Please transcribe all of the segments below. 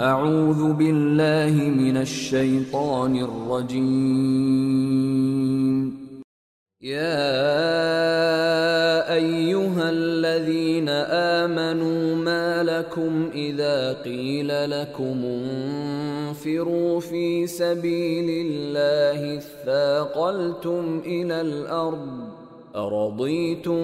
أعوذ بالله من الشيطان الرجيم. يا أيها الذين آمنوا ما لكم إذا قيل لكم انفروا في سبيل الله اثاقلتم إلى الأرض أرضيتم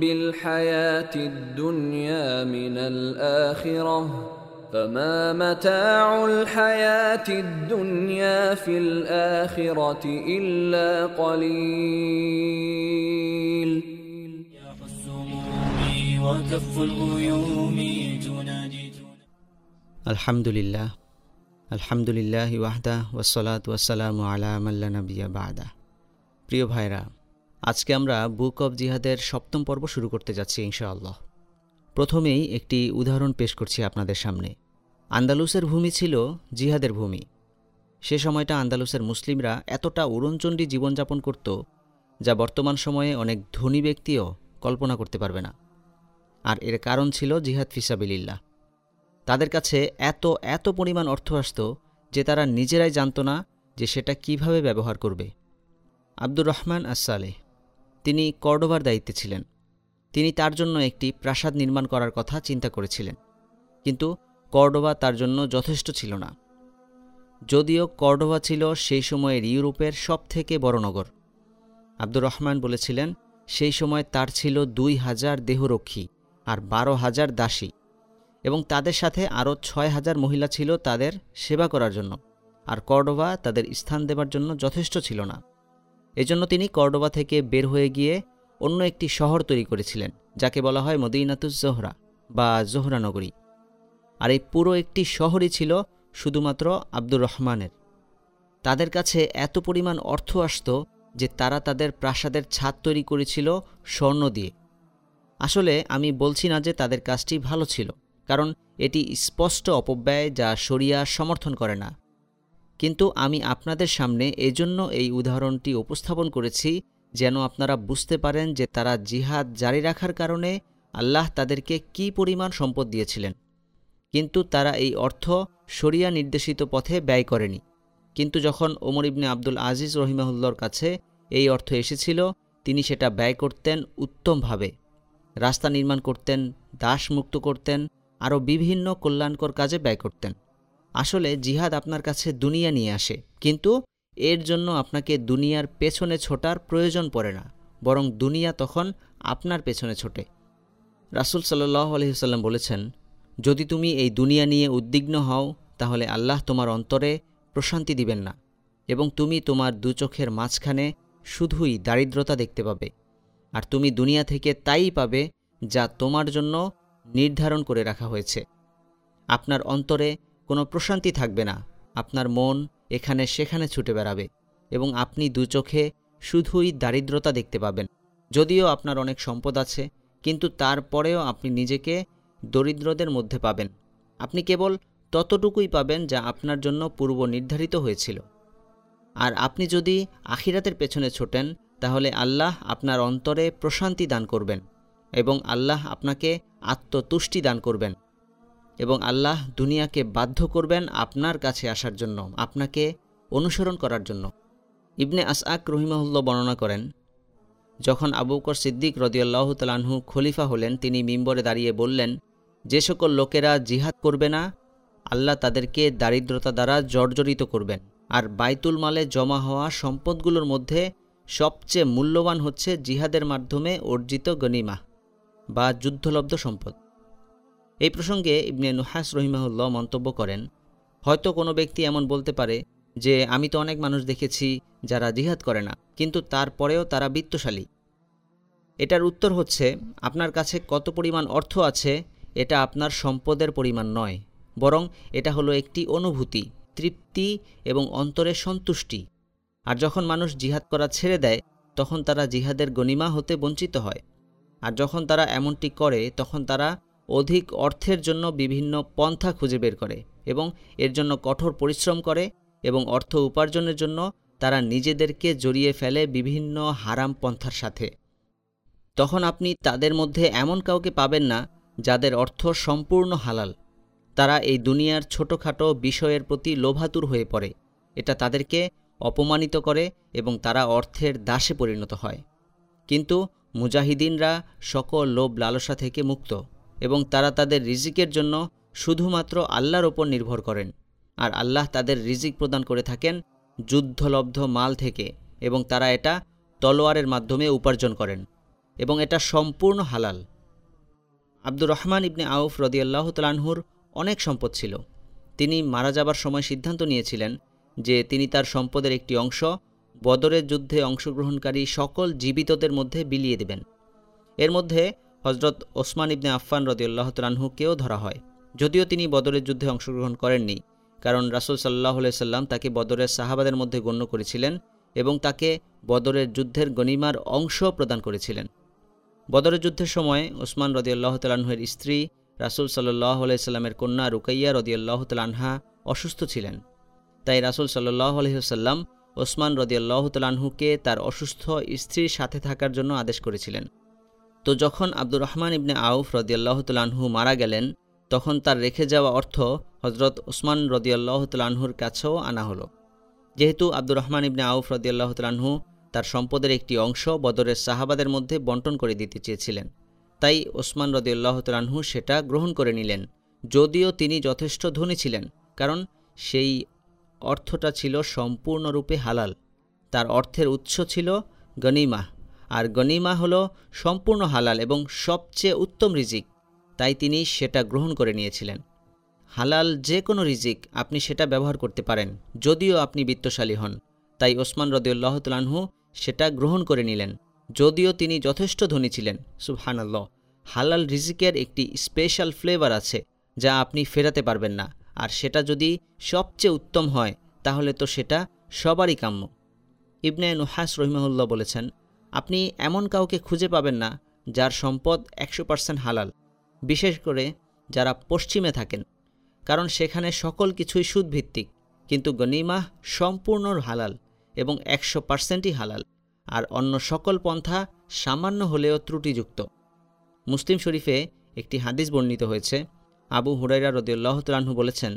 بالحياة الدنيا من الآخرة فما متاع الحياة الدنيا في الآخرة إلا قليل وكف الغيوم تنادي আলহামদুলিল্লাহ আলহামদুলিল্লাহ ওয়াহদা ওয়াসালাত ওয়াসালাম আলা মাল্লা নবিয়া বাদা প্রিয় ভাইরা আজকে আমরা বুক অব জিহাদের সপ্তম পর্ব শুরু করতে যাচ্ছি ইনশাআল্লাহ প্রথমেই একটি উদাহরণ পেশ করছি আপনাদের সামনে। আন্দালুসের ভূমি ছিল জিহাদের ভূমি। সে সময়টা আন্দালুসের মুসলিমরা এতটা উড়নচণ্ডী জীবনযাপন করত যা বর্তমান সময়ে অনেক ধনী ব্যক্তিও কল্পনা করতে পারবে না। আর এর কারণ ছিল জিহাদ ফিসাবিল্লাহ তাদের কাছে এত এত পরিমাণ অর্থ আসত যে তারা নিজেরাই জানত না যে সেটা কীভাবে ব্যবহার করবে। আব্দুর রহমান আসালেহ তিনি কর্ডোভার দায়িত্বে ছিলেন। তিনি তার জন্য একটি প্রাসাদ নির্মাণ করার কথা চিন্তা করেছিলেন। কিন্তু কর্ডোভা তার জন্য যথেষ্ট ছিল না। যদিও কর্ডোভা ছিল সেই সময়ের ইউরোপের সবথেকে বড় নগর। আব্দুর রহমান বলেছিলেন, সেই সময় তার ছিল দুই হাজার দেহরক্ষী আর বারো হাজার দাসী এবং তাদের সাথে আরও ছয় হাজার মহিলা ছিল তাদের সেবা করার জন্য। আর কর্ডোভা তাদের স্থান দেবার জন্য যথেষ্ট ছিল না। এজন্য তিনি কর্ডোভা থেকে বের হয়ে গিয়ে অন্য একটি শহর তৈরি করেছিলেন, যাকে বলা হয় মদিনাতুজ জোহরা বা জোহরা নগরী। আর এই পুরো একটি শহরই ছিল শুধুমাত্র আব্দুর রহমানের। তাদের কাছে এত পরিমাণ অর্থ আসত যে তারা তাদের প্রাসাদের ছাদ তৈরি করেছিল স্বর্ণ দিয়ে। আসলে আমি বলছি না যে তাদের কাজটি ভালো ছিল, কারণ এটি স্পষ্ট অপব্যয় যা সরিয়া সমর্থন করে না। কিন্তু আমি আপনাদের সামনে এজন্য এই উদাহরণটি উপস্থাপন করেছি যেন আপনারা বুঝতে পারেন যে তারা জিহাদ জারি রাখার কারণে আল্লাহ তাদেরকে কি পরিমাণ সম্পদ দিয়েছিলেন। কিন্তু তারা এই অর্থ শরিয়া নির্দেশিত পথে ব্যয় করেনি। কিন্তু যখন ওমর ইবনে আব্দুল আজিজ রহিমাহুল্লর কাছে এই অর্থ এসেছিল, তিনি সেটা ব্যয় করতেন উত্তমভাবে। রাস্তা নির্মাণ করতেন, দাস মুক্ত করতেন, আরও বিভিন্ন কল্যাণকর কাজে ব্যয় করতেন। আসলে জিহাদ আপনার কাছে দুনিয়া নিয়ে আসে। কিন্তু এর জন্য আপনাকে দুনিয়ার পেছনে ছোটার প্রয়োজন পড়ে না, বরং দুনিয়া তখন আপনার পেছনে ছোটে। রাসুল সাল্লাহ আলহিসাল্লাম বলেছেন, যদি তুমি এই দুনিয়া নিয়ে উদ্বিগ্ন হও, তাহলে আল্লাহ তোমার অন্তরে প্রশান্তি দিবেন না, এবং তুমি তোমার দু চোখের মাঝখানে শুধুই দারিদ্রতা দেখতে পাবে, আর তুমি দুনিয়া থেকে তাই পাবে যা তোমার জন্য নির্ধারণ করে রাখা হয়েছে। আপনার অন্তরে কোনো প্রশান্তি থাকবে না, আপনার মন এখানে সেখানে ছুটে বেড়াবে এবং আপনি দু চোখে শুধুই দারিদ্রতা দেখতে পাবেন। যদিও আপনার অনেক সম্পদ আছে, কিন্তু তারপরেও আপনি নিজেকে দরিদ্রদের মধ্যে পাবেন। আপনি কেবল ততটুকুই পাবেন যা আপনার জন্য পূর্ব নির্ধারিত হয়েছিল। আর আপনি যদি আখিরাতের পেছনে ছোটেন, তাহলে আল্লাহ আপনার অন্তরে প্রশান্তি দান করবেন এবং আল্লাহ আপনাকে আত্মতুষ্টি দান করবেন। এবং আল্লাহ দুনিয়াকে বাধ্য করবেন আপনার কাছে আসার জন্য, আপনাকে অনুসরণ করার জন্য। ইবনে আসআক রহিমাহুল্লাহ বর্ণনা করেন, যখন আবু বকর সিদ্দিক রদিয়াল্লাহ তালাহু খলিফা হলেন, তিনি মিম্বরে দাঁড়িয়ে বললেন, যে সকল লোকেরা জিহাদ করবে না, আল্লাহ তাদেরকে দারিদ্রতা দ্বারা জর্জরিত করবেন। আর বাইতুল মালে জমা হওয়া সম্পদগুলোর মধ্যে সবচেয়ে মূল্যবান হচ্ছে জিহাদের মাধ্যমে অর্জিত গনিমা বা যুদ্ধলব্ধ সম্পদ। এই প্রসঙ্গে ইবনে নুহাস রহিমাহুল্লাহ মন্তব্য করেন, হয়তো কোনো ব্যক্তি এমন বলতে পারে যে, আমি তো অনেক মানুষ দেখেছি যারা জিহাদ করে না, কিন্তু তারপরেও তারা বিত্তশালী। এটার উত্তর হচ্ছে, আপনার কাছে কত পরিমাণ অর্থ আছে, এটা আপনার সম্পদের পরিমাণ নয়, বরং এটা হলো একটি অনুভূতি, তৃপ্তি এবং অন্তরের সন্তুষ্টি। আর যখন মানুষ জিহাদ করা ছেড়ে দেয়, তখন তারা জিহাদের গণিমা হতে বঞ্চিত হয়। আর যখন তারা এমনটি করে, তখন তারা অধিক অর্থের জন্য বিভিন্ন পন্থা খুঁজে বের করে এবং এর জন্য কঠোর পরিশ্রম করে এবং অর্থ উপার্জনের জন্য তারা নিজেদেরকে জড়িয়ে ফেলে বিভিন্ন হারাম পন্থার সাথে। তখন আপনি তাদের মধ্যে এমন কাউকে পাবেন না যাদের অর্থ সম্পূর্ণ হালাল। তারা এই দুনিয়ার ছোটোখাটো বিষয়ের প্রতি লোভাতুর হয়ে পড়ে। এটা তাদেরকে অপমানিত করে এবং তারা অর্থের দাসে পরিণত হয়। কিন্তু মুজাহিদিনরা সকল লোভ লালসা থেকে মুক্ত। এবং তারা তাদের রিজিকের জন্য শুধুমাত্র আল্লাহর ওপর নির্ভর করেন। আর আল্লাহ তাদের রিজিক প্রদান করে থাকেন যুদ্ধলব্ধ মাল থেকে এবং তারা এটা তলোয়ারের মাধ্যমে উপার্জন করেন এবং এটা সম্পূর্ণ হালাল। আব্দুর রহমান ইবনে আউফ রদিয়াল্লাহ তালানহুর অনেক সম্পদ ছিল। তিনি মারা যাবার সময় সিদ্ধান্ত নিয়েছিলেন যে তিনি তার সম্পদের একটি অংশ বদরের যুদ্ধে অংশগ্রহণকারী সকল জীবিতদের মধ্যে বিলিয়ে দেবেন। এর মধ্যে হজরত ওসমান ইবনে আফফান রদিউল্লাহ তালাহুকেও ধরা হয়। যদিও তিনি বদরের যুদ্ধে অংশগ্রহণ করেননি, কারণ রাসুল সাল্লাহ সাল্লাম তাকে বদরের সাহাবাদের মধ্যে গণ্য করেছিলেন এবং তাকে বদরের যুদ্ধের গণিমার অংশ প্রদান করেছিলেন। বদরের যুদ্ধের সময় ওসমান রদিয়াল্লাহ তালাহের স্ত্রী রাসুল সাল্লাহ আলাইস্লামের কন্যা রুকাইয়া রদিয়াল্লাহ তালাহা অসুস্থ ছিলেন। তাই রাসুল সাল্লাহ আলহিহাল্লাম ওসমান রদিয়াল্লাহ তালাহুকে তার অসুস্থ স্ত্রীর সাথে থাকার জন্য আদেশ করেছিলেন। তো যখন আব্দুর রহমান ইবনে আউফ রদিয়াল্লাহ তালাহু মারা গেলেন, তখন তার রেখে যাওয়া অর্থ হজরত ওসমান রদিয়াল্লাহ তালাহুর কাছেও আনা হলো। যেহেতু আব্দুর রহমান ইবনে আউফ রদিয়াল্লাহ তালাহু তার সম্পদের একটি অংশ বদরের সাহাবাদের মধ্যে বন্টন করে দিতে চেয়েছিলেন, তাই ওসমান রদিউল্লাহ তালাহু সেটা গ্রহণ করে নিলেন, যদিও তিনি যথেষ্ট ধনী ছিলেন, কারণ সেই অর্থটা ছিল সম্পূর্ণরূপে হালাল। তার অর্থের উৎস ছিল গনিমা আর গনিমা হল সম্পূর্ণ হালাল এবং সবচেয়ে উত্তম রিজিক। তাই তিনি সেটা গ্রহণ করে নিয়েছিলেন। হালাল যে কোনো রিজিক আপনি সেটা ব্যবহার করতে পারেন, যদিও আপনি বিত্তশালী হন। তাই ওসমান রদিউল্লাহ তালাহু সেটা গ্রহণ করে নিলেন, যদিও তিনি যথেষ্ট ধনী ছিলেন। সুবহানাল্লাহ, হালাল রিজিকের একটি স্পেশাল ফ্লেভার আছে যা আপনি ফেরাতে পারবেন না। আর সেটা যদি সবচেয়ে উত্তম হয়, তাহলে তো সেটা সবারই কাম্য। ইবনে নুহাস রহিমাহুল্লাহ বলেছেন আপনি এমন কাউকে খুঁজে পাবেন না যার সম্পদ একশো পার্সেন্ট হালাল। বিশেষ করে যারা পশ্চিমে থাকেন, কারণ সেখানে সকল কিছুই সুদভিত্তিক, কিন্তু গনিমাহ সম্পূর্ণ হালাল এবং একশো পার্সেন্টই হালাল, আর অন্য সকল পন্থা সামান্য হলেও ত্রুটিযুক্ত। মুসলিম শরীফে একটি হাদিস বর্ণিত হয়েছে, আবু হুরাইরা রদিউল্লাহ তালাহু বলেছেন,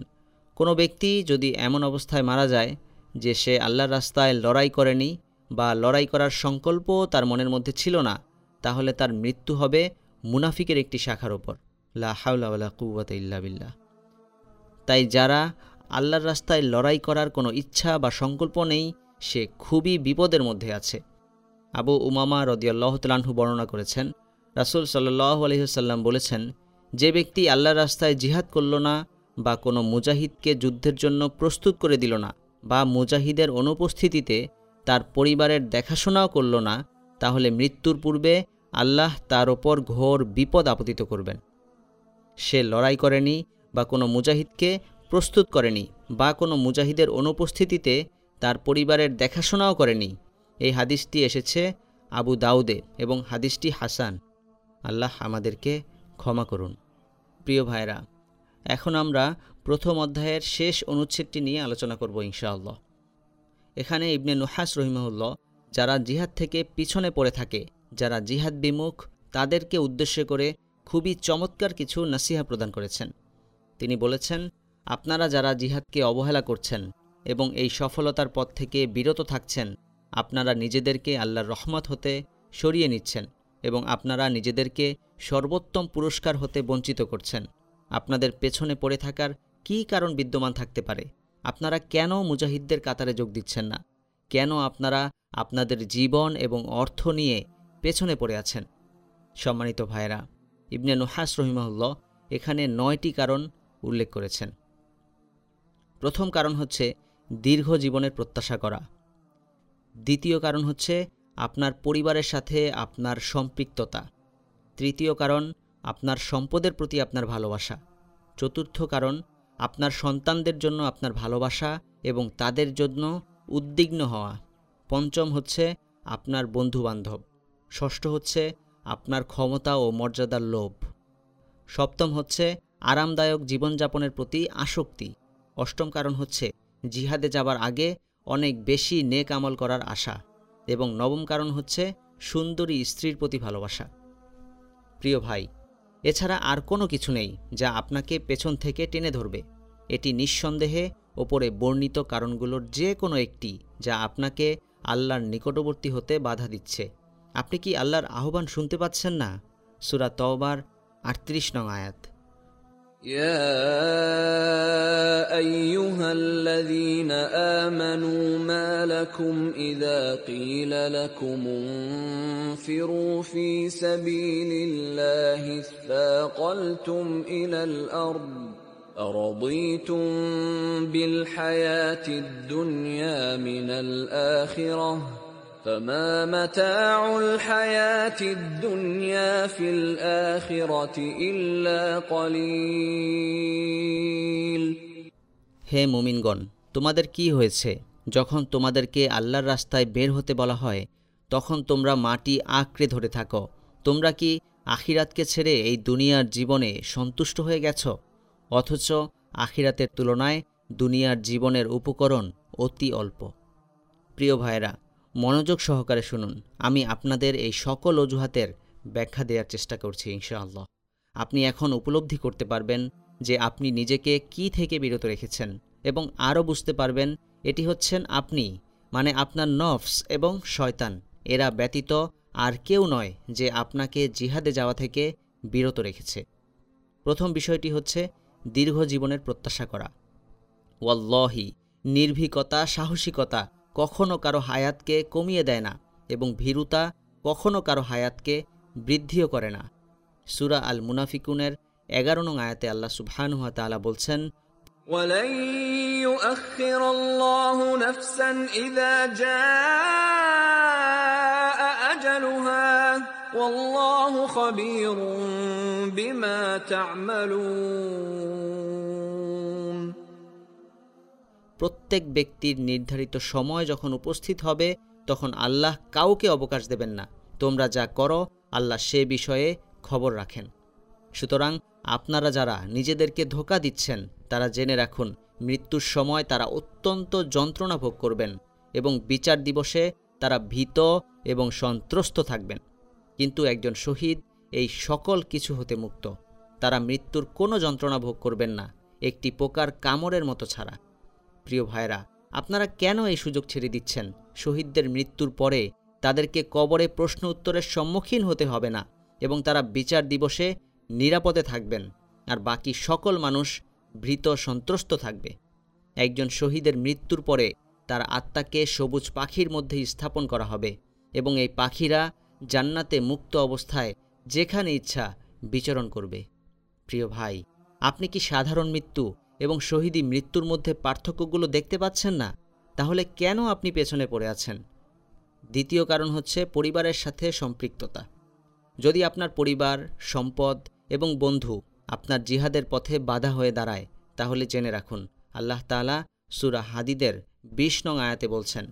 কোনো ব্যক্তি যদি এমন অবস্থায় মারা যায় যে সে আল্লাহর রাস্তায় লড়াই করেনি বা লড়াই করার সংকল্প তার মনের মধ্যে ছিল না, তাহলে তার মৃত্যু হবে মুনাফিকের একটি শাখার ওপর। লা হাউলা ইল্লা বিল্লাহ। তাই যারা আল্লাহর রাস্তায় লড়াই করার কোনো ইচ্ছা বা সংকল্প নেই, সে খুবই বিপদের মধ্যে আছে। আবু উমামা রদিয়াল্লাহ তালাহু বর্ণনা করেছেন, রাসুল সাল্লাহ আলহিহাল্লাম বলেছেন, যে ব্যক্তি আল্লাহর রাস্তায় জিহাদ করল না বা কোনো মুজাহিদকে যুদ্ধের জন্য প্রস্তুত করে দিল না বা মুজাহিদের অনুপস্থিতিতে তার পরিবারের দেখাশোনাও করল না, তাহলে মৃত্যুর পূর্বে আল্লাহ তার ওপর ঘোর বিপদ আপতিত করবেন। সে লড়াই করেনি বা কোনো মুজাহিদকে প্রস্তুত করেনি বা কোনো মুজাহিদের অনুপস্থিতিতে তার পরিবারের দেখাশোনাও করেনি। এই হাদিসটি এসেছে আবু দাউদে এবং হাদিসটি হাসান। আল্লাহ আমাদেরকে ক্ষমা করুন। প্রিয় ভাইরা এখন আমরা প্রথম অধ্যায়ের শেষ অনুচ্ছেদটি নিয়ে আলোচনা করব ইনশাআল্লাহ। এখানে ইবনে নুহাস রহিমাহুল্লাহ যারা জিহাদ থেকে পিছনে পড়ে থাকে, যারা জিহাদ বিমুখ, তাদেরকে উদ্দেশ্য করে খুবই চমৎকার কিছু নাসিহা প্রদান করেছেন। তিনি বলেছেন, আপনারা যারা জিহাদকে অবহেলা করছেন এবং এই সফলতার পথ থেকে বিরত থাকছেন, আপনারা নিজেদেরকে আল্লাহর রহমত হতে সরিয়ে নিচ্ছেন এবং আপনারা নিজেদেরকে সর্বোত্তম পুরস্কার হতে বঞ্চিত করছেন। আপনাদের পেছনে পড়ে থাকার কী কারণ বিদ্যমান থাকতে পারে? আপনারা কেন মুজাহিদদের কাতারে যোগ দিচ্ছেন না? কেন আপনারা আপনাদের জীবন এবং অর্থ নিয়ে পেছনে পড়ে আছেন? সম্মানিত ভাইরা ইবনে নুহাস রহিমাহুল্লাহ এখানে নয়টি কারণ উল্লেখ করেছেন। প্রথম কারণ হচ্ছে দীর্ঘ জীবনের প্রত্যাশা করা। দ্বিতীয় কারণ হচ্ছে আপনার পরিবারের সাথে আপনার সম্পৃক্ততা। তৃতীয় কারণ, আপনার সম্পদের প্রতি আপনার ভালোবাসা। চতুর্থ কারণ আপনার সন্তানদের জন্য আপনার ভালোবাসা এবং তাদের জন্য উদ্বিগ্ন হওয়া। পঞ্চম হচ্ছে আপনার বন্ধুবান্ধব। ষষ্ঠ হচ্ছে আপনার ক্ষমতা ও মর্যাদার লোভ। সপ্তম হচ্ছে আরামদায়ক জীবনযাপনের প্রতি আসক্তি। অষ্টম কারণ হচ্ছে জিহাদে যাবার আগে অনেক বেশি নেক আমল করার আশা এবং নবম কারণ হচ্ছে সুন্দরী স্ত্রীর প্রতি ভালোবাসা। প্রিয় ভাই এছাড়া আর কোনো কিছু নেই যা আপনাকে পেছন থেকে টেনে ধরবে এটি নিঃসন্দেহে ওপরে বর্ণিত কারণগুলোর যে কোনো একটি যা আপনাকে আল্লাহর নিকটবর্তী হতে বাধা দিচ্ছে আপনি কি আল্লাহর আহ্বান শুনতে পাচ্ছেন না সুরা তওবার আটত্রিশ নং আয়াত يا ايها الذين امنوا ما لكم اذا قيل لكم انفروا في سبيل الله اثاقلتم الى الارض ارضيتم بالحياه الدنيا من الاخره فما متاع الحياة الدنيا في الآخرة إلا قليل হে মুমিনগণ তোমাদের কি হয়েছে যখন তোমাদেরকে আল্লাহর রাস্তায় বের হতে বলা হয় তখন তোমরা মাটি আঁকড়ে ধরে থাকো। তোমরা কি আখিরাতকে ছেড়ে এই দুনিয়ার জীবনে সন্তুষ্ট হয়ে গেছ? অথচ আখিরাতের তুলনায় দুনিয়ার জীবনের উপকরণ অতি অল্প। প্রিয় ভাইরা মনোযোগ সহকারে শুনুন। আমি আপনাদের এই সকল অজুহাতের ব্যাখ্যা দেওয়ার চেষ্টা করছি ইনশাআল্লাহ। আপনি এখন উপলব্ধি করতে পারবেন যে আপনি নিজেকে কি থেকে বিরত রেখেছেন এবং আরও বুঝতে পারবেন, এটি হচ্ছেন আপনি মানে আপনার নফস এবং শয়তান। এরা ব্যতীত আর কেউ নয় যে আপনাকে জিহাদে যাওয়া থেকে বিরত রেখেছে প্রথম বিষয়টি হচ্ছে দীর্ঘ জীবনের প্রত্যাশা করা ওয়াল্লহি নির্ভীকতা সাহসিকতা কখনো কারো হায়াতকে কমিয়ে দেয় না এবং ভীরুতা কখনো কারো হায়াতকে বৃদ্ধিও করে না সুরা আল মুনাফিকুনের এগারো নং আয়াতে আল্লাহ সুবহানুহা তাআলা বলছেন ولن يؤخر الله نفسا إذا جاء প্রত্যেক ব্যক্তির নির্ধারিত সময় যখন উপস্থিত হবে, তখন আল্লাহ কাউকে অবকাশ দেবেন না। তোমরা যা করো, আল্লাহ সে বিষয়ে খবর রাখেন। সুতরাং আপনারা যারা নিজেদেরকে ধোকা দিচ্ছেন, তারা জেনে রাখুন, মৃত্যুর সময় তারা অত্যন্ত যন্ত্রণা ভোগ করবেন এবং বিচার দিবসে তারা ভীত এবং সন্ত্রস্ত থাকবেন। কিন্তু একজন শহীদ এই সকল কিছু হতে মুক্ত। তারা মৃত্যুর কোনো যন্ত্রণা ভোগ করবেন না, একটি পোকার কামড়ের মতো ছাড়া। প্রিয় ভাইরা আপনারা কেন এই সুযোগ ছেড়ে দিচ্ছেন? শহীদদের মৃত্যুর পরে তাদেরকে কবরে প্রশ্ন উত্তরের সম্মুখীন হতে হবে না এবং তারা বিচার দিবসে নিরাপদে থাকবেন আর বাকি সকল মানুষ ভীত সন্ত্রস্ত থাকবে। একজন শহীদের মৃত্যুর পরে তার আত্মাকে সবুজ পাখির মধ্যে স্থাপন করা হবে এবং এই পাখিরা জান্নাতে মুক্ত অবস্থায় যেখানে ইচ্ছা বিচরণ করবে। প্রিয় ভাই, আপনি কি সাধারণ মৃত্যু এবং শহীদি মৃত্যুর মধ্যে পার্থক্যগুলো দেখতে পাচ্ছেন না? তাহলে কেন আপনি পেছনে পড়ে আছেন? দ্বিতীয় কারণ হচ্ছে পরিবারের সাথে সম্পৃক্ততা। যদি আপনার পরিবার, সম্পদ এবং বন্ধু আপনার জিহাদের পথে বাধা হয়ে দাঁড়ায়, তাহলে জেনে রাখুন, আল্লাহ তাআলা সুরা হাদিদের বিশ নং আয়াতে বলছেন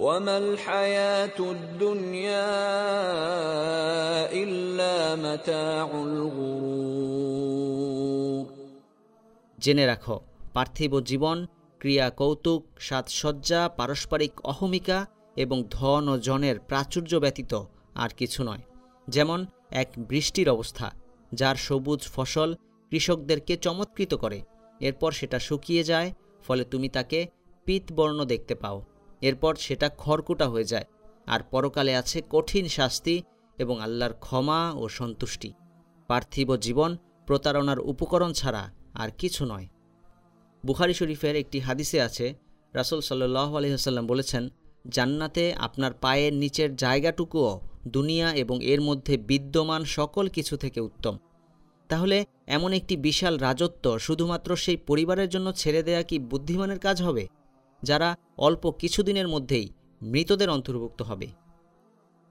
وما الحياة الدنيا إلا متاع الغرور জেনে রাখো পার্থিব জীবন ক্রিয়া কৌতুক সাজসজ্জা পারস্পরিক অহমিকা এবং ধন ও জনের প্রাচুর্য ব্যতীত আর কিছু নয় যেমন এক বৃষ্টির অবস্থা যার সবুজ ফসল কৃষকদেরকে চমৎকৃত করে এরপর সেটা শুকিয়ে যায় ফলে তুমি তাকে পিতবর্ণ দেখতে পাও এরপর সেটা খড়কুটা হয়ে যায়, আর পরকালে আছে কঠিন শাস্তি এবং আল্লাহর ক্ষমা ও সন্তুষ্টি। পার্থিব জীবন প্রতারণার উপকরণ ছাড়া আর কিছু নয়। বুখারি শরীফের একটি হাদিসে আছে, রাসুল সাল্লাহ আলহিহাল্লাম বলেছেন, জান্নাতে আপনার পায়ের নিচের জায়গাটুকুও দুনিয়া এবং এর মধ্যে বিদ্যমান সকল কিছু থেকে উত্তম। তাহলে এমন একটি বিশাল রাজত্ব শুধুমাত্র সেই পরিবারের জন্য ছেড়ে দেয়া কি বুদ্ধিমানের কাজ হবে? যারা অল্প কিছুদিনের মধ্যেই মৃতদের অন্তর্ভুক্ত হবে।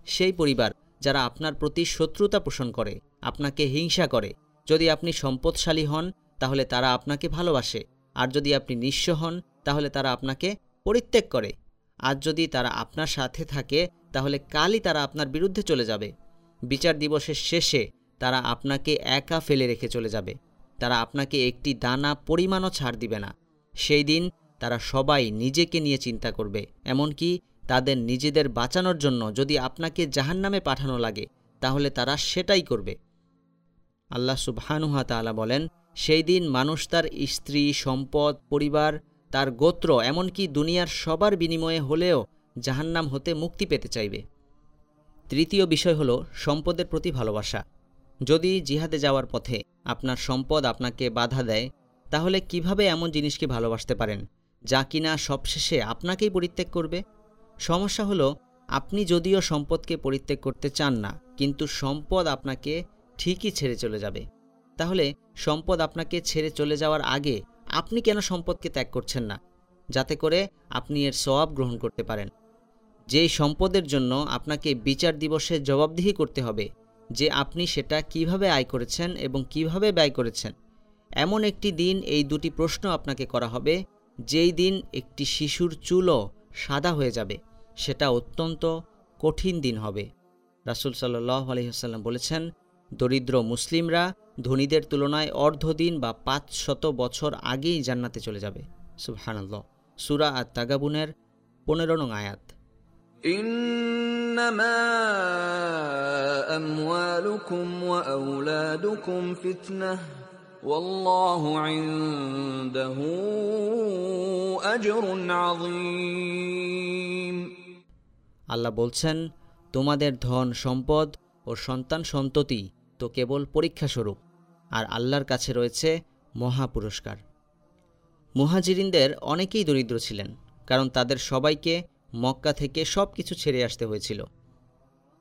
সেই পরিবার যারা আপনার প্রতি শত্রুতা পোষণ করে, আপনাকে হিংসা করে, যদি আপনি সম্পদশালী হন, তাহলে তারা আপনাকে ভালোবাসে। আর যদি আপনি নিঃস্ব হন, তাহলে তারা আপনাকে পরিত্যাগ করে। আর যদি তারা আপনার সাথে থাকে, তাহলে কালই তারা আপনার বিরুদ্ধে চলে যাবে। বিচার দিবসের শেষে তারা আপনাকে একা ফেলে রেখে চলে যাবে। তারা আপনাকে একটি দানা পরিমাণও ছাড় দিবে না। সেই দিন তারা সবাই নিজেকে নিয়ে চিন্তা করবে, এমনকি তাদের নিজেদের বাঁচানোর জন্য যদি আপনাকে জাহান্নামে পাঠানো লাগে, তাহলে তারা সেটাই করবে। আল্লাহ সুবহানুহা তাআলা বলেন, সেই দিন মানুষ তার স্ত্রী, সম্পদ, পরিবার, তার গোত্র, এমনকি দুনিয়ার সবার বিনিময়ে হলেও জাহান্নাম হতে মুক্তি পেতে চাইবে। তৃতীয় বিষয় হলো সম্পদের প্রতি ভালোবাসা। যদি জিহাদে যাওয়ার পথে আপনার সম্পদ আপনাকে বাধা দেয়, তাহলে কীভাবে এমন জিনিসকে ভালোবাসতে পারেন? যা কিনা সবশেষে আপনাকেই পরিত্যাগ করবে। সমস্যা হলো, আপনি যদিও সম্পদকে পরিত্যাগ করতে চান না, কিন্তু সম্পদ আপনাকে ঠিকই ছেড়ে চলে যাবে। তাহলে সম্পদ আপনাকে ছেড়ে চলে যাওয়ার আগে আপনি কেন সম্পদকে ত্যাগ করছেন না? যাতে করে আপনি এর সওয়াব গ্রহণ করতে পারেন। যেই সম্পদের জন্য আপনাকে বিচার দিবসে জবাবদিহি করতে হবে, যে আপনি সেটা কীভাবে আয় করেছেন এবং কীভাবে ব্যয় করেছেন। এমন একটি দিন এই দুটি প্রশ্ন আপনাকে করা হবে যেই দিন একটি শিশুর চুলও সাদা হয়ে যাবে সেটা অত্যন্ত কঠিন দিন হবে রাসুল সাল্লাহ আলহিহাল্লাম বলেছেন দরিদ্র মুসলিমরা ধনীদের তুলনায় অর্ধদিন বা পাঁচ শত বছর আগেই জান্নাতে চলে যাবে সুবহানাল্লাহ সুরা আর তাগাবুনের পনেরো নং আয়াত إنما أموالكم وأولادكم فتنة আল্লাহ বলছেন, তোমাদের ধন সম্পদ ও সন্তান সন্ততি তো কেবল পরীক্ষাস্বরূপ, আর আল্লাহর কাছে রয়েছে মহা পুরস্কার মহাজিরিনদের অনেকেই দরিদ্র ছিলেন, কারণ তাদের সবাইকে মক্কা থেকে সব কিছু ছেড়ে আসতে হয়েছিল।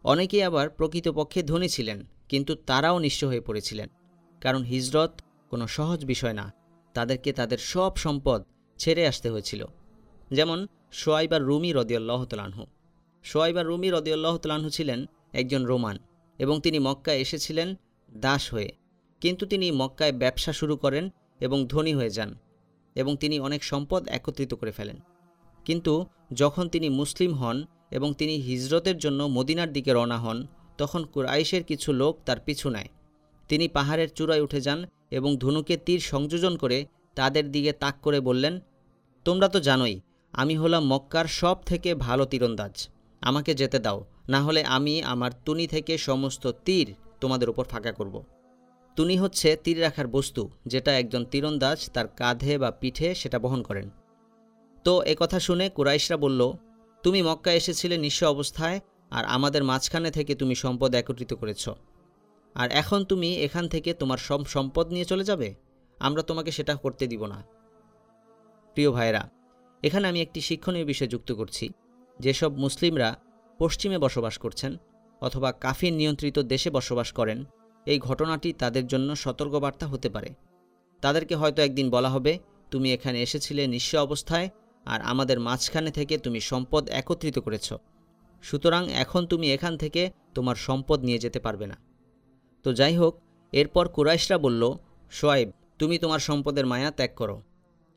অনেকেই আবার প্রকৃতপক্ষে ধনী ছিলেন, কিন্তু তারাও নিঃস্ব হয়ে পড়েছিলেন, কারণ হিজরত কোনো সহজ বিষয় না। তাদেরকে তাদের সব সম্পদ ছেড়ে আসতে হয়েছিল। যেমন সোয়াইবার রুমি রদিয়াল্লাহ তালাহু সোয়াইবার রুমি রদিয়াল্লাহ তালাহু ছিলেন একজন রোমান এবং তিনি মক্কায় এসেছিলেন দাস হয়ে। কিন্তু তিনি মক্কায় ব্যবসা শুরু করেন এবং ধনী হয়ে যান এবং তিনি অনেক সম্পদ একত্রিত করে ফেলেন। কিন্তু যখন তিনি মুসলিম হন এবং তিনি হিজরতের জন্য মদিনার দিকে রওনা হন, তখন কুরাইশের কিছু লোক তার পিছু নেয়। তিনি পাহাড়ের চূড়ায় উঠে যান এবং ধনুকে তীর সংযোজন করে তাদের দিকে তাক করে বললেন, তোমরা তো জানোই, আমি হলাম মক্কার সব থেকে ভালো তীরন্দাজ। আমাকে যেতে দাও, না হলে আমি আমার তুনি থেকে সমস্ত তীর তোমাদের উপর ফাঁকা করব। তুনি হচ্ছে তীর রাখার বস্তু, যেটা একজন তীরন্দাজ তার কাঁধে বা পিঠে সেটা বহন করেন। তো কথা শুনে কুরাইশরা বলল, তুমি মক্কা এসেছিলে নিঃস্ব অবস্থায়, আর আমাদের মাঝখানে থেকে তুমি সম্পদ একত্রিত করেছ। আর এখন তুমি এখান থেকে তোমার সব সম্পদ নিয়ে চলে যাবে? আমরা তোমাকে সেটা করতে দিব না। প্রিয় ভাইরা এখানে আমি একটি শিক্ষণীয় বিষয় যুক্ত করছি। যেসব মুসলিমরা পশ্চিমে বসবাস করছেন অথবা কাফির নিয়ন্ত্রিত দেশে বসবাস করেন, এই ঘটনাটি তাদের জন্য সতর্কবার্তা হতে পারে। তাদেরকে হয়তো একদিন বলা হবে, তুমি এখানে এসেছিলে নিঃস্ব অবস্থায় আর আমাদের মাঝখানে থেকে তুমি সম্পদ একত্রিত করেছ। সুতরাং এখন তুমি এখান থেকে তোমার সম্পদ নিয়ে যেতে পারবে না। তো যাই হোক, এরপর কুরাইশরা বলল, সোয়াইব, তুমি তোমার সম্পদের মায়া ত্যাগ করো।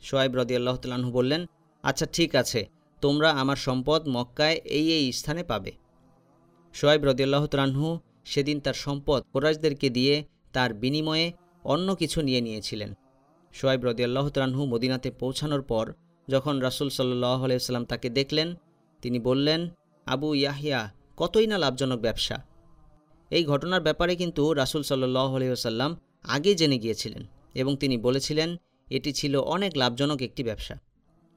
সোয়াইব রদি আল্লাহ তালাহু বললেন আচ্ছা ঠিক আছে, তোমরা আমার সম্পদ মক্কায় এই এই স্থানে পাবে। সোয়াইব রদিয়াল্লাহ তালাহু সেদিন তার সম্পদ কোরাইশদেরকে দিয়ে তার বিনিময়ে অন্য কিছু নিয়ে নিয়েছিলেন। সোয়াইব রদিয়াল্লাহ তালাহু মদিনাতে পৌঁছানোর পর যখন রাসুল সাল্লাহ আলাইসাল্লাম তাকে দেখলেন, তিনি বললেন, আবু ইয়াহিয়া কতই না লাভজনক ব্যবসা? এই ঘটনার ব্যাপারে কিন্তু রাসুল সাল্লাহ আলহিহাসাল্লাম আগেই জেনে গিয়েছিলেন এবং তিনি বলেছিলেন, এটি ছিল অনেক লাভজনক একটি ব্যবসা।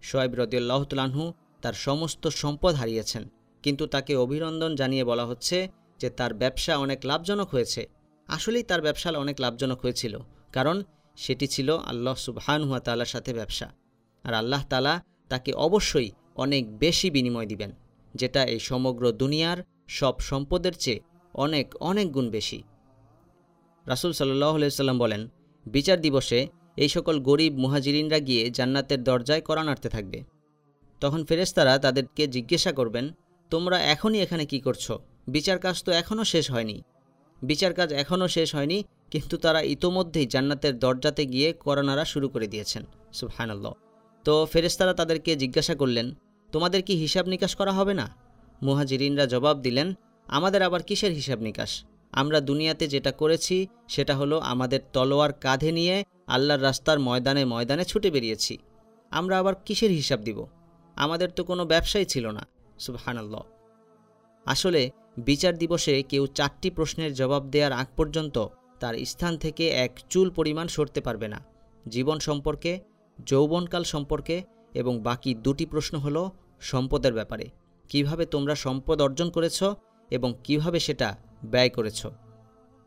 সোয়েব রদিউল্লাহ তুলানহু তার সমস্ত সম্পদ হারিয়েছেন, কিন্তু তাকে অভিনন্দন জানিয়ে বলা হচ্ছে যে তার ব্যবসা অনেক লাভজনক হয়েছে। আসলেই তার ব্যবসা অনেক লাভজনক হয়েছিল, কারণ সেটি ছিল আল্লাহ সুবহানুয়া তালার সাথে ব্যবসা। আর আল্লাহ তালা তাকে অবশ্যই অনেক বেশি বিনিময় দিবেন, যেটা এই সমগ্র দুনিয়ার সব সম্পদের চেয়ে অনেক অনেক গুণ বেশি। রাসুল সাল্লাহ সাল্লাম বলেন, বিচার দিবসে এই সকল গরিব মুহাজিরিনরা গিয়ে জান্নাতের দরজায় করা নাড়তে থাকবে। তখন ফেরেস্তারা তাদেরকে জিজ্ঞাসা করবেন, তোমরা এখনই এখানে কি করছ? বিচার কাজ তো এখনও শেষ হয়নি। বিচার কাজ এখনও শেষ হয়নি, কিন্তু তারা ইতোমধ্যেই জান্নাতের দরজাতে গিয়ে করানারা শুরু করে দিয়েছেন। সুবহানাল্লাহ। তো ফেরেস্তারা তাদেরকে জিজ্ঞাসা করলেন, তোমাদের কি হিসাব নিকাশ করা হবে না? মুহাজিরিনরা জবাব দিলেন আমাদের আবার কিসের হিসাব নিকাশ? আমরা দুনিয়াতে যেটা করেছি, সেটা হলো আমাদের তলোয়ার কাঁধে নিয়ে আল্লাহর রাস্তার ময়দানে ময়দানে ছুটে বেরিয়েছি। আমরা আবার কিসের হিসাব দিব? আমাদের তো কোনো ব্যবসাই ছিল না। সুবহানাল্লাহ। আসলে, বিচার দিবসে কেউ চারটি প্রশ্নের জবাব দেওয়ার আগ পর্যন্ত তার স্থান থেকে এক চুল পরিমাণ সরতে পারবে না। জীবন সম্পর্কে, যৌবনকাল সম্পর্কে এবং বাকি দুটি প্রশ্ন হলো সম্পদের ব্যাপারে। কীভাবে তোমরা সম্পদ অর্জন করেছ এবং কীভাবে সেটা ব্যয় করেছ।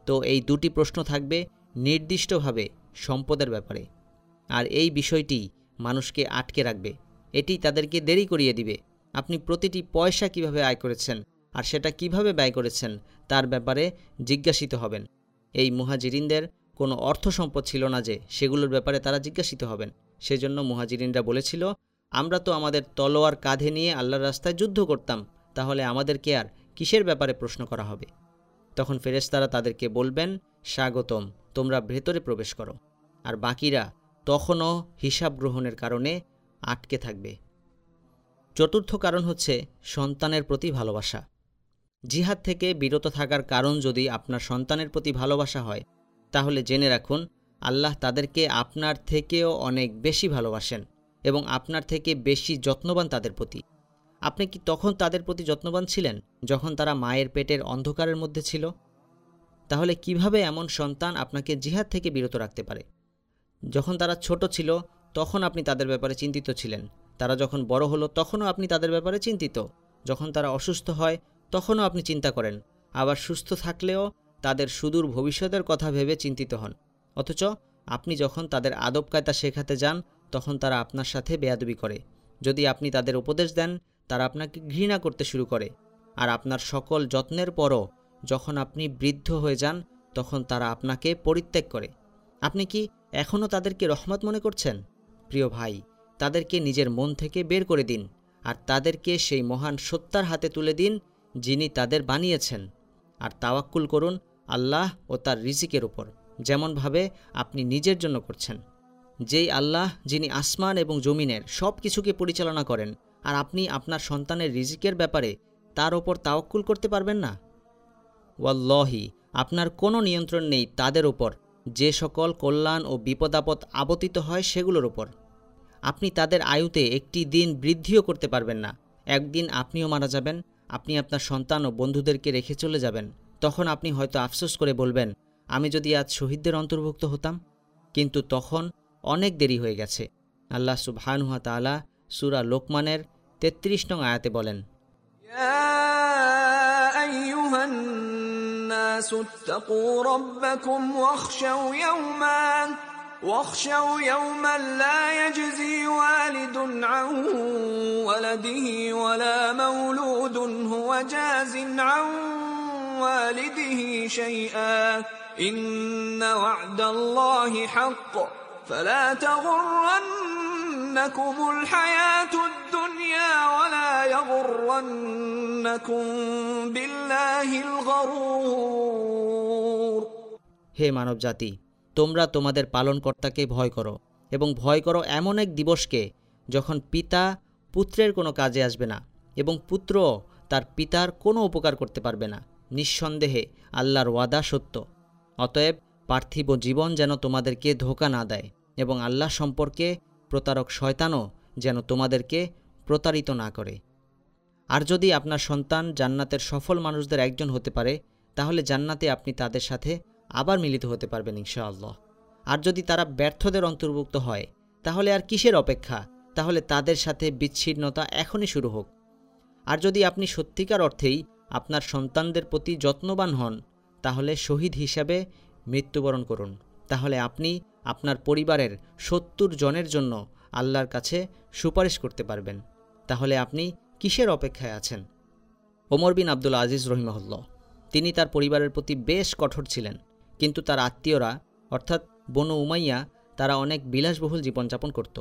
তো এই দুটি প্রশ্ন থাকবে নির্দিষ্টভাবে সম্পদের ব্যাপারে। আর এই বিষয়টি মানুষকে আটকে রাখবে। এটি তাদেরকে দেরি করিয়ে দিবে। আপনি প্রতিটি পয়সা কীভাবে আয় করেছেন আর সেটা কীভাবে ব্যয় করেছেন তার ব্যাপারে জিজ্ঞাসিত হবেন। এই মুহাজিরিনদের কোনো অর্থ সম্পদ ছিল না যে সেগুলোর ব্যাপারে তারা জিজ্ঞাসিত হবেন। সেজন্য মুহাজিরিনরা বলেছিল, আমরা তো আমাদের তলোয়ার কাঁধে নিয়ে আল্লাহর রাস্তায় যুদ্ধ করতাম, তাহলে আমাদেরকে আর কিসের ব্যাপারে প্রশ্ন করা হবে? তখন ফেরেশতারা তাদেরকে বলবেন, স্বাগতম, তোমরা ভেতরে প্রবেশ করো। আর বাকিরা তখনও হিসাব গ্রহণের কারণে আটকে থাকবে। চতুর্থ কারণ হচ্ছে সন্তানের প্রতি ভালোবাসা। জিহাদ থেকে বিরত থাকার কারণ যদি আপনার সন্তানের প্রতি ভালোবাসা হয়, তাহলে জেনে রাখুন, আল্লাহ তাদেরকে আপনার থেকেও অনেক বেশি ভালোবাসেন এবং আপনার থেকে বেশি যত্নবান তাদের প্রতি। আপনি কি তখন তাদের প্রতি যত্নবান ছিলেন, যখন তারা মায়ের পেটের অন্ধকারের মধ্যে ছিল? তাহলে কীভাবে এমন সন্তান আপনাকে জিহাদ থেকে বিরত রাখতে পারে? যখন তারা ছোট ছিল, তখন আপনি তাদের ব্যাপারে চিন্তিত ছিলেন। তারা যখন বড় হলো, তখনও আপনি তাদের ব্যাপারে চিন্তিত। যখন তারা অসুস্থ হয়, তখনও আপনি চিন্তা করেন। আবার সুস্থ থাকলেও তাদের সুদূর ভবিষ্যতের কথা ভেবে চিন্তিত হন। অথচ আপনি যখন তাদের আদব কায়দা শেখাতে যান, তখন তারা আপনার সাথে বেয়াদবি করে। যদি আপনি তাদের উপদেশ দেন তারা আপনাকে ঘৃণা করতে শুরু করে। আর আপনার সকল যত্নের পরও যখন আপনি বৃদ্ধ হয়ে যান, তখন তারা আপনাকে পরিত্যাগ করে। আপনি কি এখনও তাদেরকে রহমত মনে করছেন? প্রিয় ভাই, তাদেরকে নিজের মন থেকে বের করে দিন, আর তাদেরকে সেই মহান সত্তার হাতে তুলে দিন, যিনি তাদের বানিয়েছেন। আর তাওয়াক্কুল করুন আল্লাহ ও তার রিজিকের উপর, যেমনভাবে আপনি নিজের জন্য করছেন। যেই আল্লাহ, যিনি আসমান এবং জমিনের সব কিছুকে পরিচালনা করেন আর আপনি আপনার সন্তানের রিজিকের ব্যাপারে তার ওপর তাওয়াক্কুল করতে পারবেন না। ওয়াল্লহি, আপনার কোনো নিয়ন্ত্রণ নেই তাদের ওপর। যে সকল কল্যাণ ও বিপদাপদ আবতিত হয় সেগুলোর ওপর। আপনি তাদের আয়ুতে একটি দিন বৃদ্ধিও করতে পারবেন না। একদিন আপনিও মারা যাবেন, আপনি আপনার সন্তান ও বন্ধুদেরকে রেখে চলে যাবেন। তখন আপনি হয়তো আফসোস করে বলবেন, আমি যদি আজ শহীদদের অন্তর্ভুক্ত হতাম? কিন্তু তখন অনেক দেরি হয়ে গেছে। আল্লাহ সুবহানুহা তালা সুরা লোকমানের তেত্রিশ নং আয়াতে বলেন يا أيها الناس اتقوا ربكم واخشوا يوما واخشوا يوما لا يجزي والد عن ولده ولا مولود هو جاز عن والده شيئا إن وعد الله حق فلا تغرنكم الحياة الدنيا ولا يغرنكم بالله الغرور হে মানবজাতি তোমরা তোমাদের পালনকর্তাকে ভয় করো এবং ভয় করো এমন এক দিবসকে যখন পিতা পুত্রের কোনো কাজে আসবে না এবং পুত্র তার পিতার কোনো উপকার করতে পারবে না নিঃসন্দেহে আল্লাহর ওয়াদা সত্য অতএব পার্থিব জীবন যেন তোমাদেরকে ধোকা না দেয় এবং আল্লাহ সম্পর্কে প্রতারক শয়তানও যেন তোমাদেরকে প্রতারিত না করে। আর যদি আপনার সন্তান জান্নাতের সফল মানুষদের একজন হতে পারে, তাহলে জান্নাতে আপনি তাদের সাথে আবার মিলিত হতে পারবেন ইনশাআল্লাহ। আর যদি তারা ব্যর্থদের অন্তর্ভুক্ত হয়, তাহলে আর কিসের অপেক্ষা? তাহলে তাদের সাথে বিচ্ছিন্নতা এখনই শুরু হোক। আর যদি আপনি সত্যিকার অর্থেই আপনার সন্তানদের প্রতি যত্নবান হন, তাহলে শহীদ হিসাবে মৃত্যুবরণ করুন। তাহলে আপনি আপনার পরিবারের সত্তর জনের জন্য আল্লাহর কাছে সুপারিশ করতে পারবেন। তাহলে আপনি কিসের অপেক্ষায় আছেন? ওমর বিন আব্দুল আজিজ রহিমহল্লা তিনি তার পরিবারের প্রতি বেশ কঠোর ছিলেন, কিন্তু তার আত্মীয়রা, অর্থাৎ বনু উমাইয়া, তারা অনেক বিলাসবহুল জীবনযাপন করত।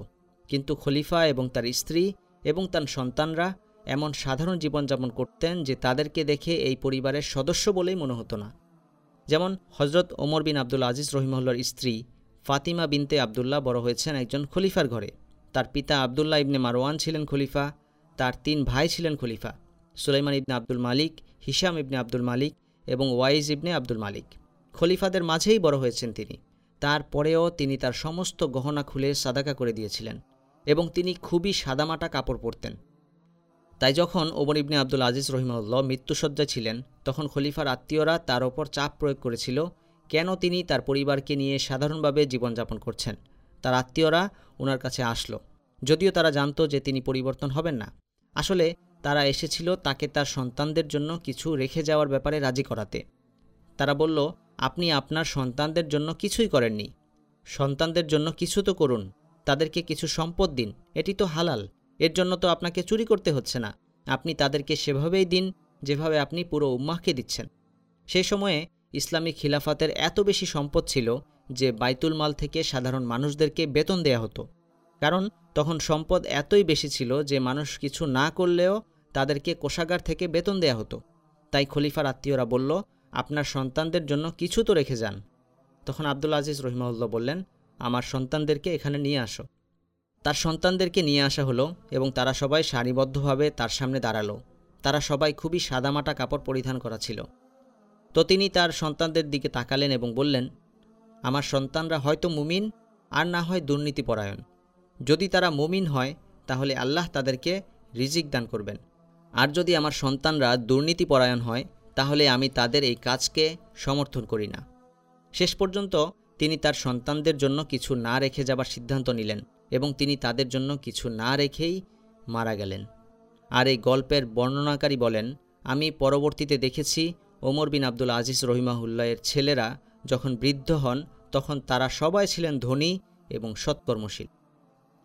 কিন্তু খলিফা এবং তার স্ত্রী এবং তার সন্তানরা এমন সাধারণ জীবনযাপন করতেন যে তাদেরকে দেখে এই পরিবারের সদস্য বলেই মনে হতো না। যেমন হজরত ওমর বিন আব্দুল আজিজ রহিমহল্লার স্ত্রী ফাতিমা বিনতে আবদুল্লাহ বড় হয়েছেন একজন খলিফার ঘরে। তার পিতা আবদুল্লাহ ইবনে মারওয়ান ছিলেন খলিফা, তার তিন ভাই ছিলেন খলিফা, সুলাইমান ইবনে আব্দুল মালিক হিসাম ইবনে আব্দুল মালিক এবং ওয়াইজ ইবনে আব্দুল মালিক। খলিফাদের মাঝেই বড় হয়েছেন তিনি। তারপরেও তিনি তার সমস্ত গহনা খুলে সাদাকা করে দিয়েছিলেন এবং তিনি খুবই সাদামাটা কাপড় পরতেন। তাই যখন ওমর ইবনে আব্দুল আজিজ রহিমাউল্লাহ মৃত্যুসজ্জায় ছিলেন, তখন খলিফার আত্মীয়রা তার ওপর চাপ প্রয়োগ করেছিল কেন তিনি তার পরিবারকে নিয়ে সাধারণভাবে জীবনযাপন করছেন? তার আত্মীয়রা ওনার কাছে আসলো। যদিও তারা জানতো যে তিনি পরিবর্তন হবেন না। আসলে তারা এসেছিল তাকে তার সন্তানদের জন্য কিছু রেখে যাওয়ার ব্যাপারে রাজি করাতে। তারা বলল, আপনি আপনার সন্তানদের জন্য কিছুই করেননি। সন্তানদের জন্য কিছু তো করুন। তাদেরকে কিছু সম্পদ দিন। এটি তো হালাল। এর জন্য তো আপনাকে চুরি করতে হচ্ছে না। আপনি তাদেরকে সেভাবেই দিন যেভাবে আপনি পুরো উম্মাহকে দিচ্ছেন। সেই সময়ে ইসলামী খিলাফাতের এত বেশি সম্পদ ছিল যে বাইতুল মাল থেকে সাধারণ মানুষদেরকে বেতন দেয়া হতো। কারণ তখন সম্পদ এতই বেশি ছিল যে মানুষ কিছু না করলেও তাদেরকে কোষাগার থেকে বেতন দেয়া হতো। তাই খলিফার আত্মীয়রা বলল, আপনার সন্তানদের জন্য কিছু তো রেখে যান। তখন আব্দুল আজিজ রহিমাউল্লাহ বললেন, আমার সন্তানদেরকে এখানে নিয়ে আসো। তার সন্তানদেরকে নিয়ে আসা হলো এবং তারা সবাই সারিবদ্ধভাবে তার সামনে দাঁড়াল। তারা সবাই খুবই সাদামাটা কাপড় পরিধান করা ছিল। তো তিনি তার সন্তানদের দিকে তাকালেন এবং বললেন, আমার সন্তানরা হয়তো মুমিন আর না হয় দুর্নীতিপরায়ণ। যদি তারা মুমিন হয়, তাহলে আল্লাহ তাদেরকে রিজিক দান করবেন। আর যদি আমার সন্তানরা দুর্নীতিপরায়ণ হয়, তাহলে আমি তাদের এই কাজকে সমর্থন করি না। শেষ পর্যন্ত তিনি তার সন্তানদের জন্য কিছু না রেখে যাবার সিদ্ধান্ত নিলেন এবং তিনি তাদের জন্য কিছু না রেখেই মারা গেলেন। আর এই গল্পের বর্ণনাকারী বলেন, আমি পরবর্তীতে দেখেছি ওমর বিন আব্দুল আজিজ রহিমাহুল্লাহের ছেলেরা যখন বৃদ্ধ হন, তখন তারা সবাই ছিলেন ধনী এবং সৎকর্মশীল।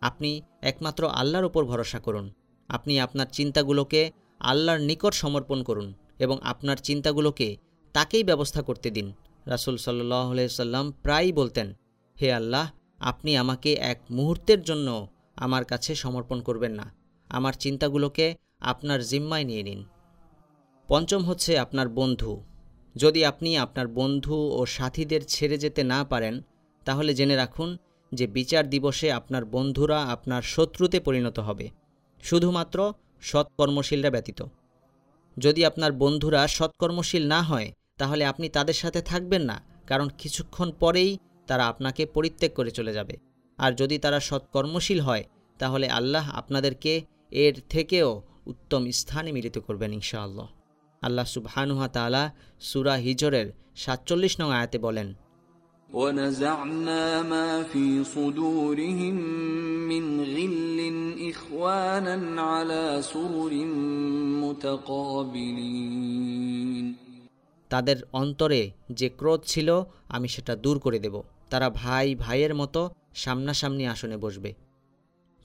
আপনি একমাত্র আল্লাহর ওপর ভরসা করুন। আপনি আপনার চিন্তাগুলোকে আল্লাহর নিকট সমর্পণ করুন এবং আপনার চিন্তাগুলোকে তাকেই ব্যবস্থা করতে দিন। রাসুল সাল্লাম প্রায়ই বলতেন, হে আল্লাহ, আপনি আমাকে এক মুহূর্তের জন্য আমার কাছে সমর্পণ করবেন না। আমার চিন্তাগুলোকে আপনার জিম্মায় নিয়ে নিন। পঞ্চম হচ্ছে আপনার বন্ধু। যদি আপনি আপনার বন্ধু ও সাথীদের ছেড়ে যেতে না পারেন, তাহলে জেনে রাখুন যে বিচার দিবসে আপনার বন্ধুরা আপনার শত্রুতে পরিণত হবে। শুধুমাত্র সৎকর্মশীলরা ব্যতীত। যদি আপনার বন্ধুরা সৎকর্মশীল না হয়, তাহলে আপনি তাদের সাথে থাকবেন না, কারণ কিছুক্ষণ পরেই তারা আপনাকে পরিত্যাগ করে চলে যাবে। আর যদি তারা সৎকর্মশীল হয়, তাহলে আল্লাহ আপনাদেরকে এর থেকেও উত্তম স্থানে মিলিত করবেন ইনশাআল্লাহ। আল্লাহ সুবহানুহা তালা সুরা হিজরের সাতচল্লিশ নং আয়াতে বলেন ونزعنا ما في صدورهم من غل إخوانا على سرر متقابلين তাদের অন্তরে যে ক্রোধ ছিল আমি সেটা দূর করে দেব তারা ভাই ভাইয়ের মতো সামনাসামনি আসনে বসবে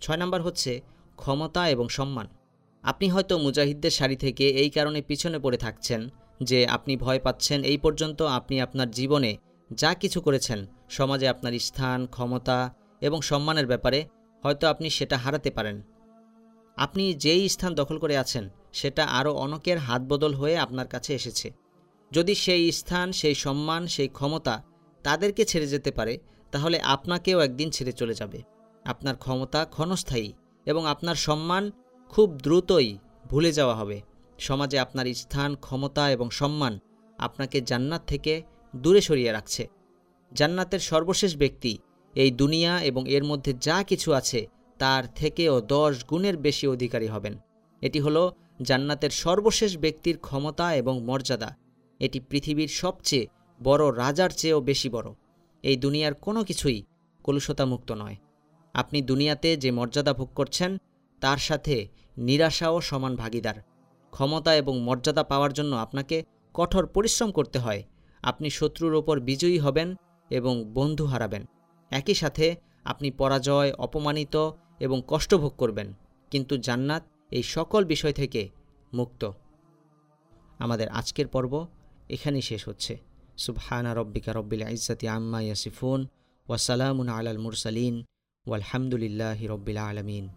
ছয় নম্বর হচ্ছে ক্ষমতা এবং সম্মান আপনি হয়তো মুজাহিদদের সারি থেকে এই কারণে পিছনে পড়ে থাকছেন যে আপনি ভয় পাচ্ছেন এই পর্যন্ত আপনি আপনার জীবনে যা কিছু করেছেন, সমাজে আপনার স্থান, ক্ষমতা এবং সম্মানের ব্যাপারে হয়তো আপনি সেটা হারাতে পারেন। আপনি যেই স্থান দখল করে আছেন, সেটা আরও অনেকের হাত বদল হয়ে আপনার কাছে এসেছে। যদি সেই স্থান, সেই সম্মান, সেই ক্ষমতা তাদেরকে ছেড়ে যেতে পারে, তাহলে আপনাকেও একদিন ছেড়ে চলে যাবে। আপনার ক্ষমতা ক্ষণস্থায়ী এবং আপনার সম্মান খুব দ্রুতই ভুলে যাওয়া হবে। সমাজে আপনার স্থান, ক্ষমতা এবং সম্মান আপনাকে জান্নাত থেকে দূরে সরিয়ে রাখছে। জান্নাতের সর্বশেষ ব্যক্তি এই দুনিয়া এবং এর মধ্যে যা কিছু আছে তার থেকেও দশ গুণের বেশি অধিকারী হবেন। এটি হলো জান্নাতের সর্বশেষ ব্যক্তির ক্ষমতা এবং মর্যাদা। এটি পৃথিবীর সবচেয়ে বড় রাজার চেয়েও বেশি বড়। এই দুনিয়ার কোনো কিছুই কলুষতামুক্ত নয়। আপনি দুনিয়াতে যে মর্যাদা ভোগ করছেন তার সাথে নিরাশাও সমান ভাগিদার। ক্ষমতা এবং মর্যাদা পাওয়ার জন্য আপনাকে কঠোর পরিশ্রম করতে হয়। আপনি শত্রুর ওপর বিজয়ী হবেন এবং বন্ধু হারাবেন। একই সাথে আপনি পরাজয়, অপমানিত এবং কষ্ট ভোগ করবেন। কিন্তু জান্নাত এই সকল বিষয় থেকে মুক্ত। আমাদের আজকের পর্ব এখানেই শেষ হচ্ছে। সুবহানা রব্বিকা রব্বিল ইজ্জাতি আম্মা ইয়াসিফুন। ওয়াসালামুন আলাল মুরসালিন। ওয়ালহামদুলিল্লাহি রব্বিল আলমিন।